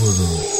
tapete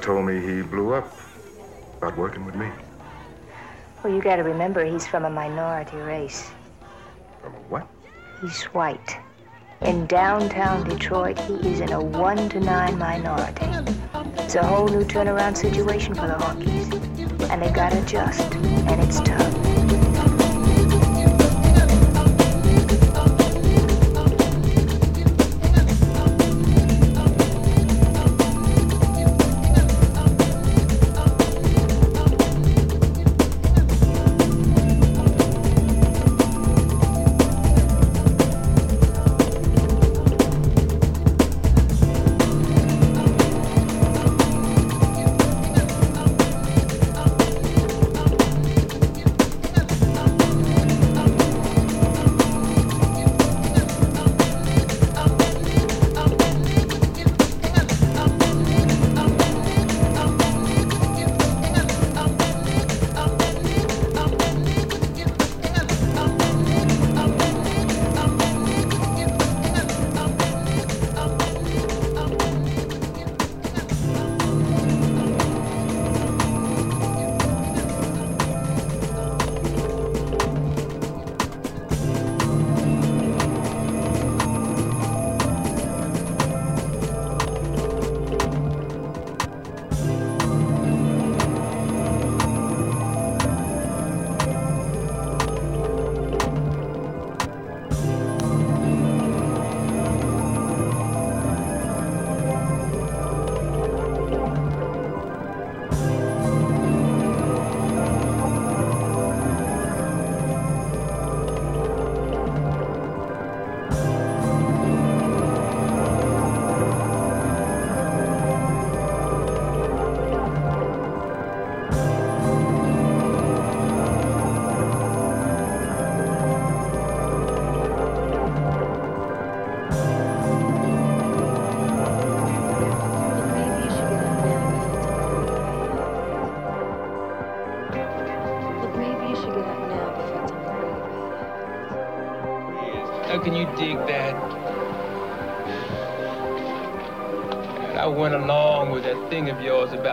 Told me he blew up about working with me. Well, you gotta remember he's from a minority race. From a what? He's white. In downtown Detroit, he is in a one to nine minority. It's a whole new turnaround situation for the Honkies. And they gotta adjust, and it's tough.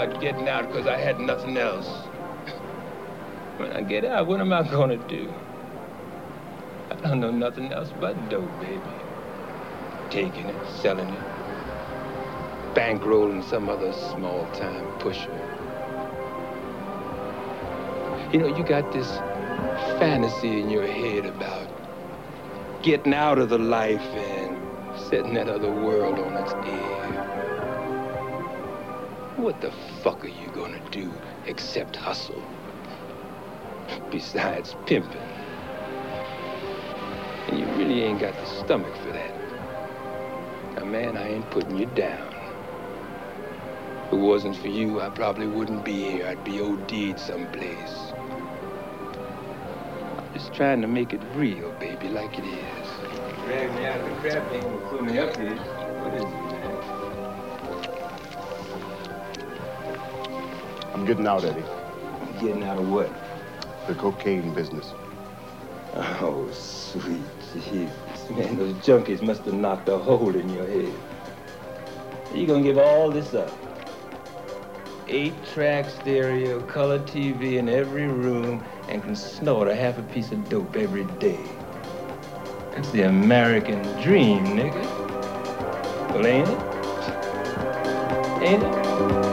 About getting out because I had nothing else. When I get out, what am I gonna do? I don't know nothing else but dope, baby. Taking it, selling it, bankrolling some other small-time pusher. You know, you got this fantasy in your head about getting out of the life and setting that other world on its ear. What the fuck are you gonna do except hustle? Besides pimping. And you really ain't got the stomach for that. Now, man, I ain't putting you down. If it wasn't for you, I probably wouldn't be here. I'd be OD'd someplace I'm just trying to make it real, baby, like it is. Drag me out of the crap gonna put me up here. What is it, I'm getting out, Eddie. Getting out of what? The cocaine business. Oh, sweet Jesus. Man, those junkies must have knocked a hole in your head. You gonna give all this up? Eight-track stereo, color TV in every room, and can snort a half a piece of dope every day. That's the American dream, nigga. Well, ain't it? Ain't it?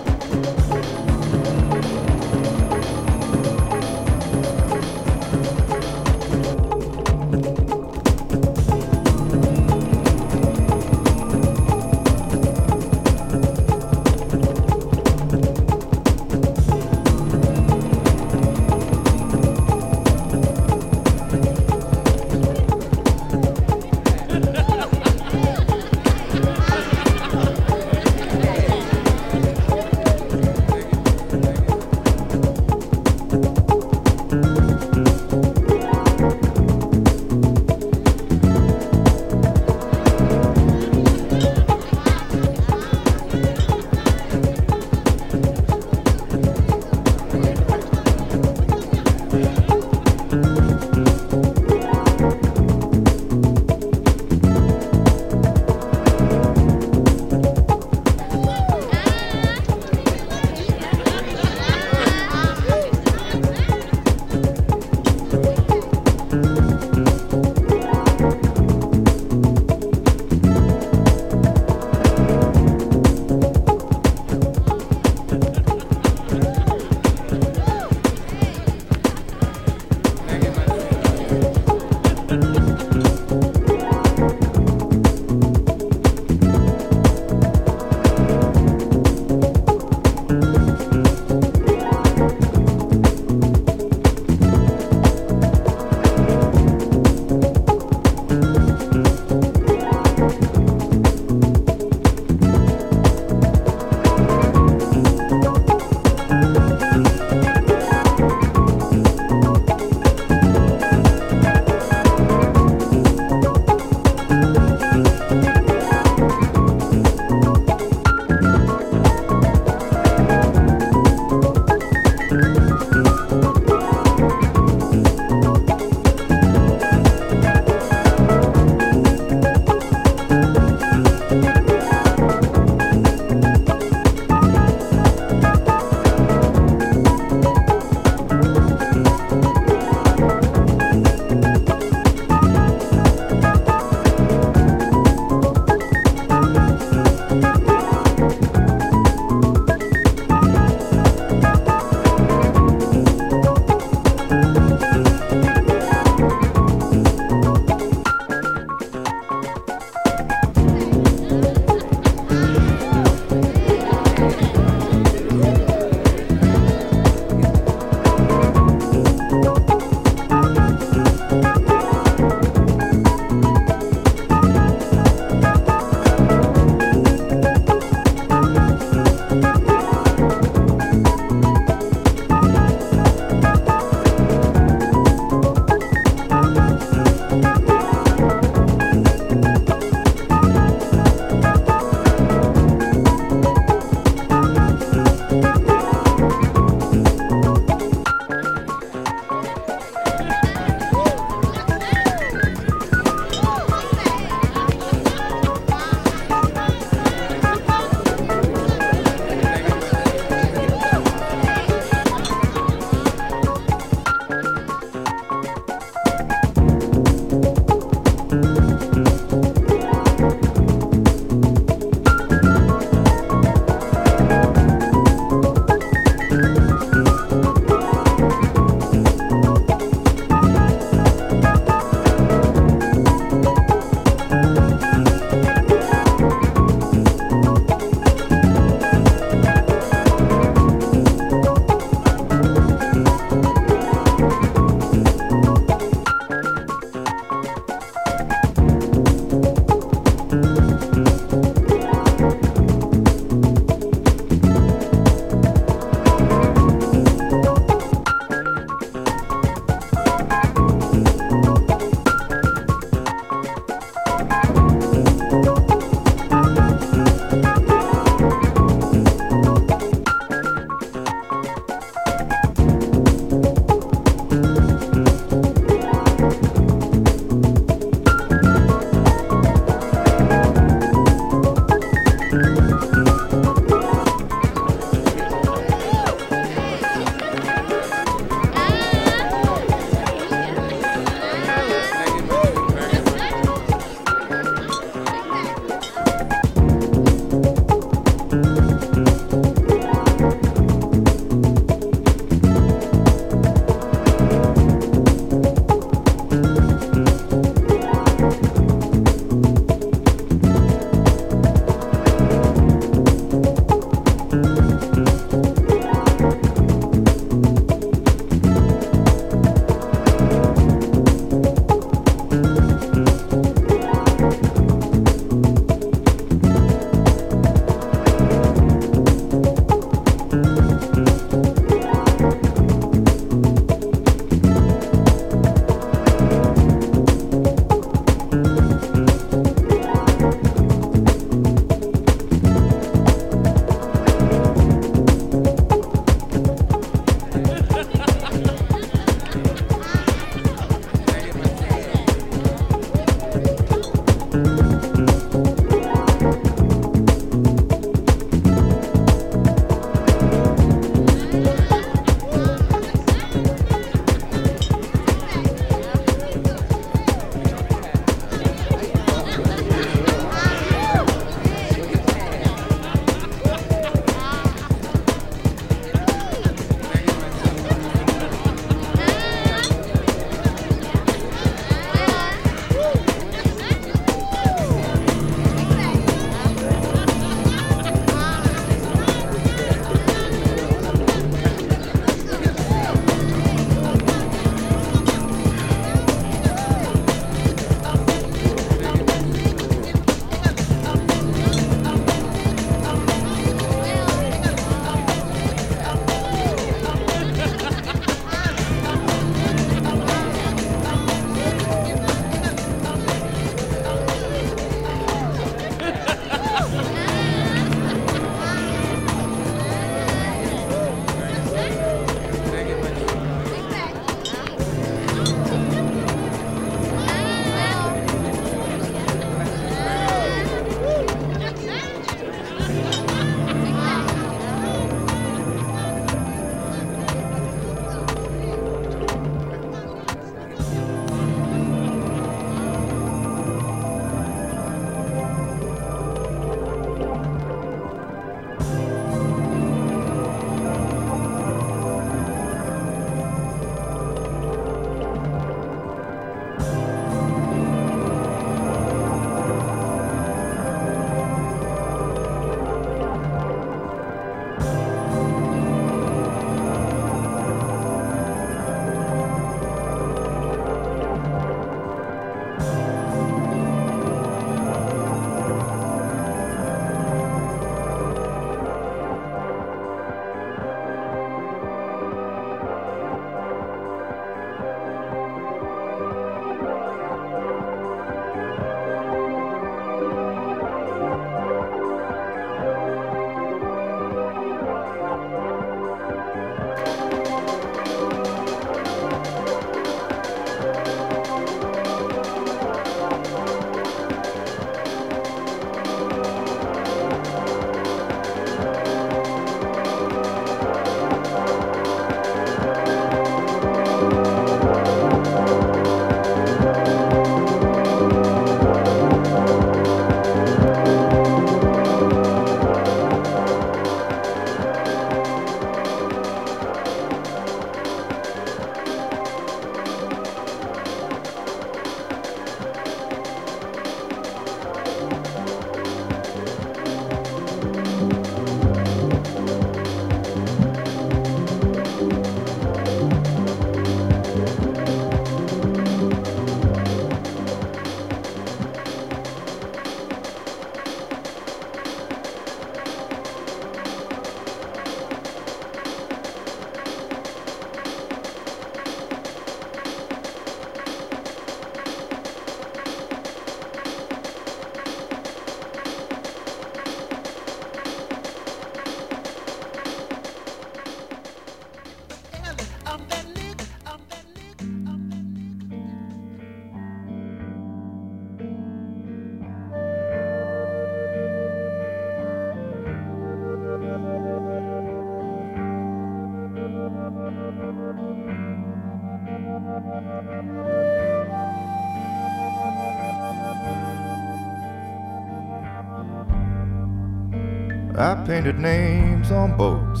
Painted names on boats.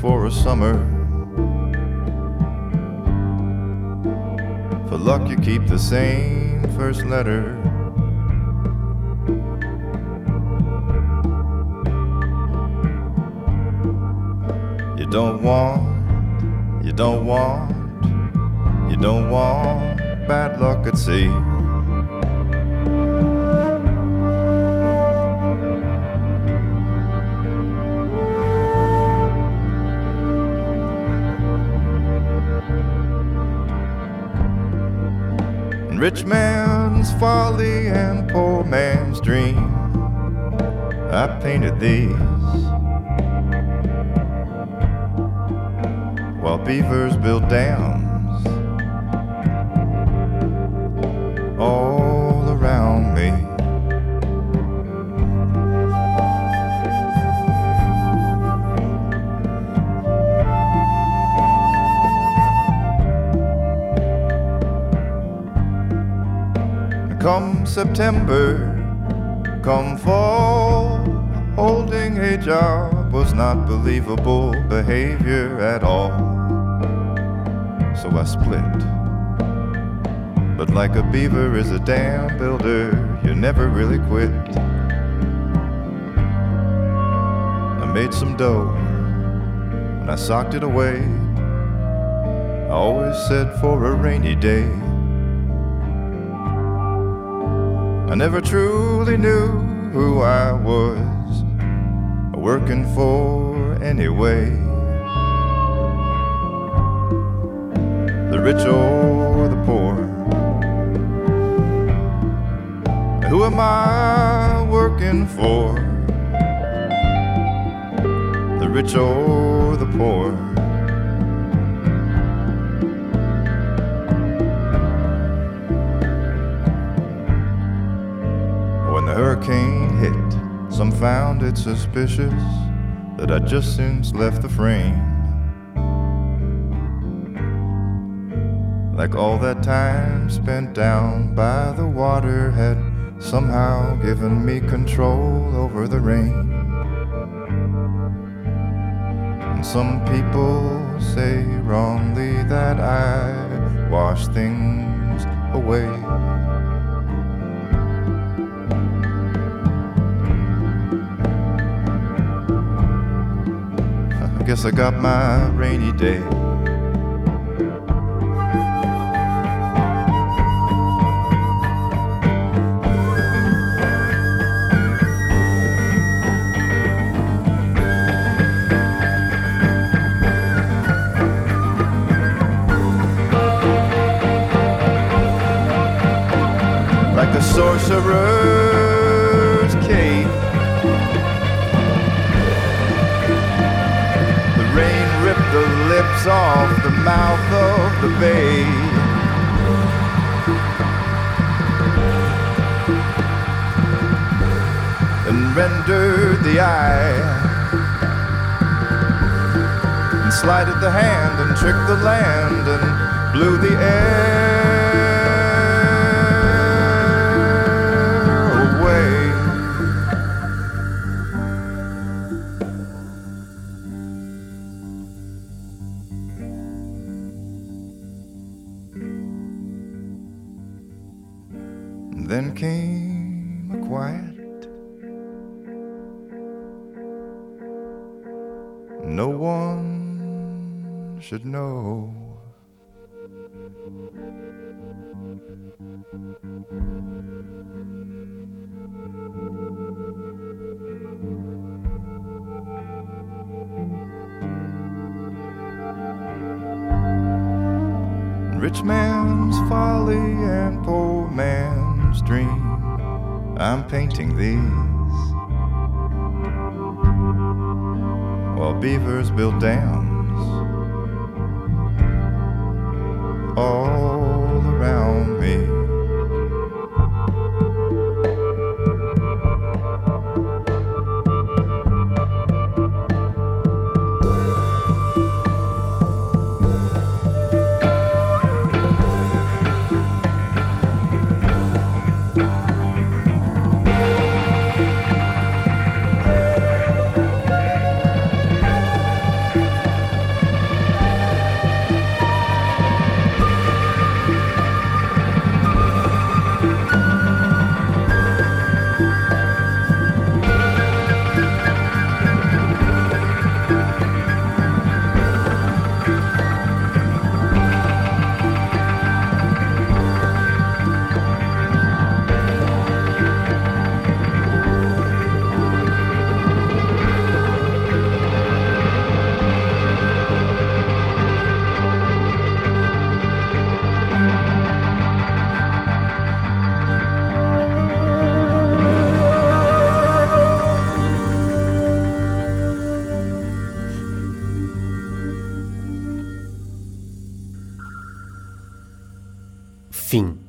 For a summer, for luck, you keep the same first letter. You don't want, you don't want, you don't want bad luck at sea. Rich man's folly and poor man's dream. I painted these while beavers build dams September, come fall, holding a job was not believable behavior at all. So I split. But like a beaver is a dam builder, you never really quit. I made some dough and I socked it away. I always said for a rainy day. I never truly knew who I was working for anyway. The rich or the poor. Who am I working for? The rich or the poor? Found it suspicious that I'd just since left the frame. Like all that time spent down by the water had somehow given me control over the rain. And some people say wrongly that I wash things away. Guess I got my rainy day. Sleighted the hand and tricked the land and blew the air should know. Rich man's folly and poor man's dream. I'm painting these while beavers build dams fin.